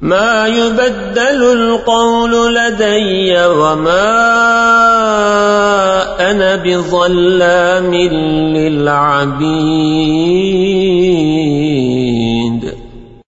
ما يبدل القول لدي وما أنا بظلام للعبيد.